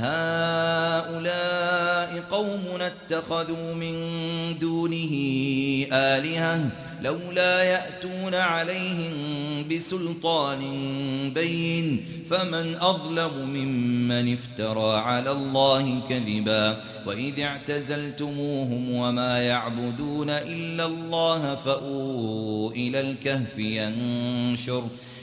هؤلاء قوم اتخذوا من دونه آلهة لولا يأتون عليهم بسلطان بين فمن أظلم ممن افترى على الله كذبا وإذ اعتزلتموهم وما يعبدون إلا الله فأووا إلى الكهف ينشر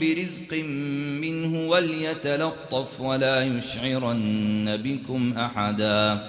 برزق منه وليتلطف ولا يشعرن بكم أحدا.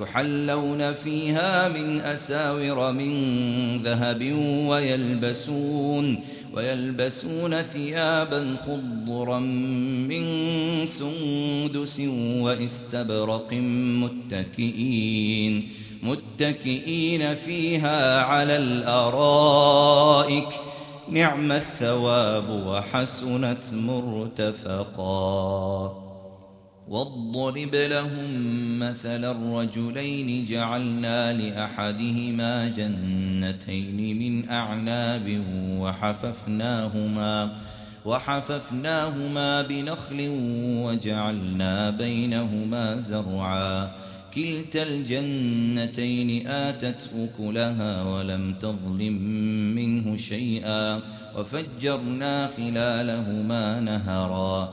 يحلون فيها من أساور من ذهب ويلبسون ويلبسون ثيابا خضرا من سندس واستبرق متكئين متكئين فيها على الأرائك. نعم الثواب وحسنت مرتفقا. واضرب لهم مثل الرجلين جعلنا لأحدهما جنتين من أعناب وحففناهما وحففناهما بنخل وجعلنا بينهما زرعا كلتا الجنتين آتت أكلها ولم تظلم منه شيئا وفجرنا خلالهما نهرا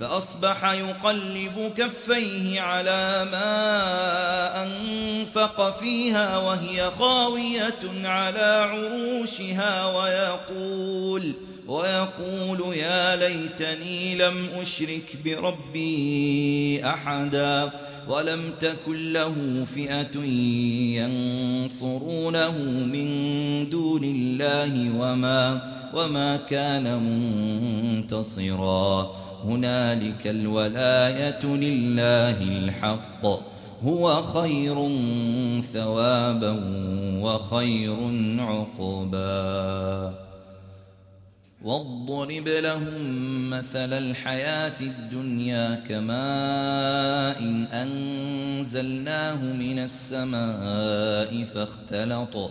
فأصبح يقلب كفيه على ما أنفق فيها وهي خاوية على عروشها ويقول ويقول يا ليتني لم أشرك بربي أحدا ولم تكن له فئة ينصرونه من دون الله وما وما كان منتصرا. هنالك الولاية لله الحق. هو خير ثوابا وخير عقبا. واضرب لهم مثل الحياة الدنيا كماء أنزلناه من السماء فاختلط. فاختلط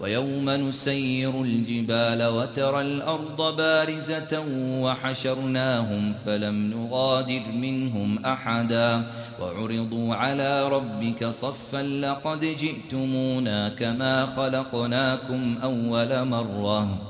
ويوم نسير الجبال وترى الأرض بارزة وحشرناهم فلم نغادر منهم أحدا وعرضوا على ربك صفا لقد جئتمونا كما خلقناكم أول مرة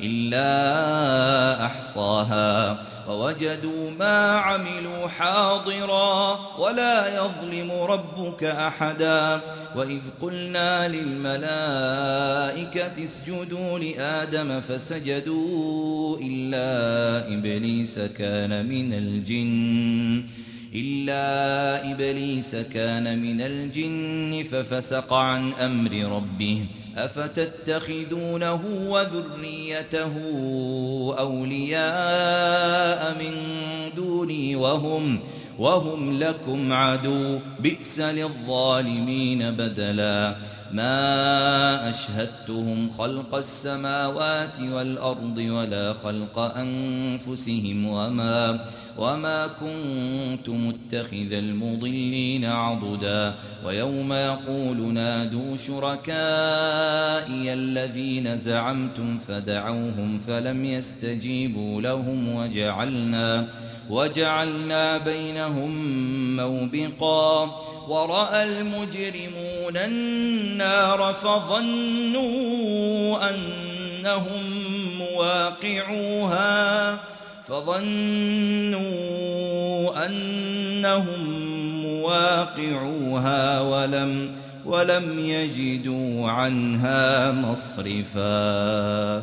إلا أحصاها. ووجدوا ما عملوا حاضرا ولا يظلم ربك أحدا. وإذ قلنا للملائكة اسجدوا لآدم فسجدوا إلا إبليس كان من الجن. إلا إبليس كان من الجن ففسق عن أمر ربه. أفتتخذونه وذريته أولياء من دوني وهم وهم لكم عدو. بئس للظالمين بدلا. ما أشهدتهم خلق السماوات والأرض ولا خلق أنفسهم وما وما كنت متخذ المضلين عضدا ويوم يقول نادوا شركائي الذين زعمتم فدعوهم فلم يستجيبوا لهم وجعلنا وجعلنا بينهم موبقا ورأى المجرمون النار فظنوا أنهم مواقعوها فظنوا أنهم مواقعوها ولم ولم يجدوا عنها مصرفا.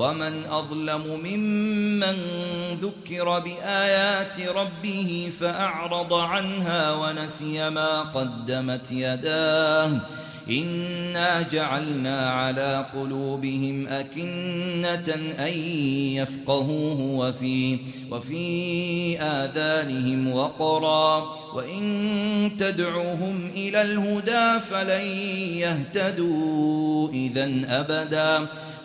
ومن أظلم ممن ذكر بآيات ربه فأعرض عنها ونسي ما قدمت يداه. إنا جعلنا على قلوبهم أكنة أن يفقهوه وفي, وفي آذانهم وقرا. وإن تدعوهم إلى الهدى فلن يهتدوا إذا أبدا.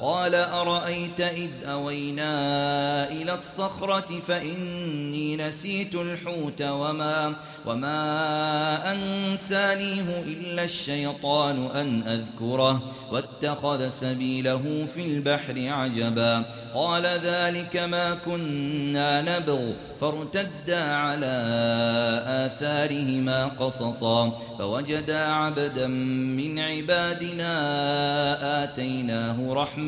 قال أرأيت إذ أوينا إلى الصخرة فإني نسيت الحوت وما, وما أنسانيه إلا الشيطان أن أذكره واتخذ سبيله في البحر عجبا. قال ذلك ما كنا نبغ. فارتدا على آثارهما قصصا. فوجدا عبدا من عبادنا آتيناه رحمة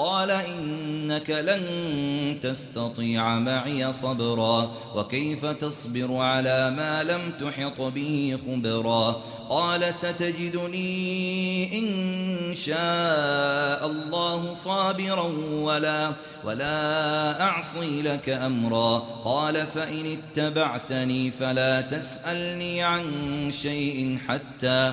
قال إنك لن تستطيع معي صبرا وكيف تصبر على ما لم تحط به خبرا قال ستجدني إن شاء الله صابرا ولا, ولا أعصي لك أمرا قال فإن اتبعتني فلا تسألني عن شيء حتى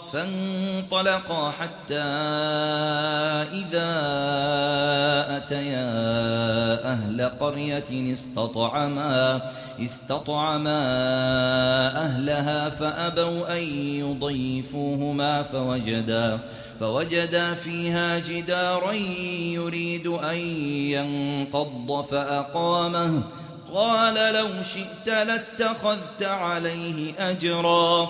فانطلقا حتى إذا أتيا أهل قرية استطعما استطعما أهلها فأبوا أن يضيفوهما فوجدا فوجدا فيها جدارا يريد أن ينقض فأقامه قال لو شئت لاتخذت عليه أجرا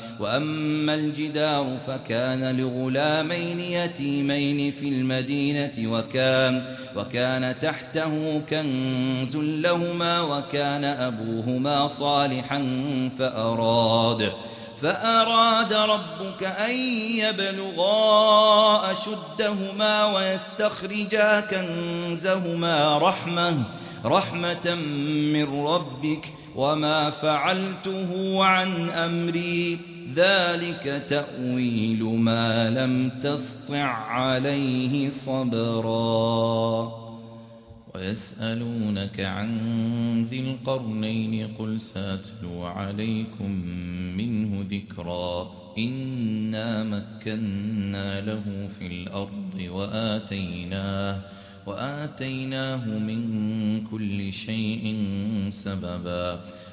وأما الجدار فكان لغلامين يتيمين في المدينة وكان, وكان تحته كنز لهما وكان أبوهما صالحا فأراد فأراد ربك أن يبلغا أشدهما ويستخرجا كنزهما رحمة رحمة من ربك وما فعلته عن أمري ذلك تأويل ما لم تسطع عليه صبرا. ويسألونك عن ذي القرنين قل سأتلو عليكم منه ذكرا. إنا مكنا له في الأرض وآتيناه وآتيناه من كل شيء سببا.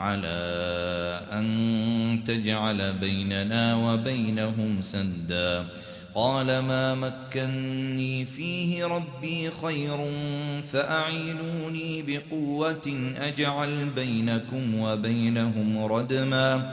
على أن تجعل بيننا وبينهم سدا. قال ما مكني فيه ربي خير فأعينوني بقوة أجعل بينكم وبينهم ردما.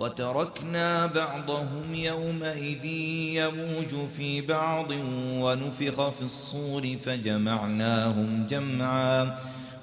وتركنا بعضهم يومئذ يموج في بعض ونفخ في الصور فجمعناهم جمعا.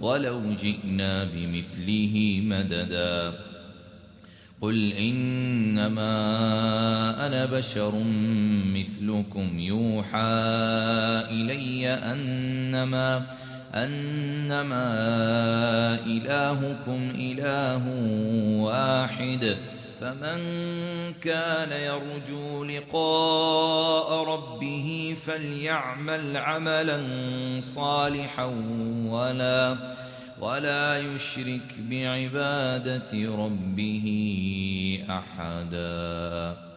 ولو جئنا بمثله مددا. قل إنما أنا بشر مثلكم يوحى إلي أنما أنما إلهكم إله واحد. فمن كان يرجو لقاء ربه فليعمل عملا صالحا ولا ولا يشرك بعبادة ربه أحداً.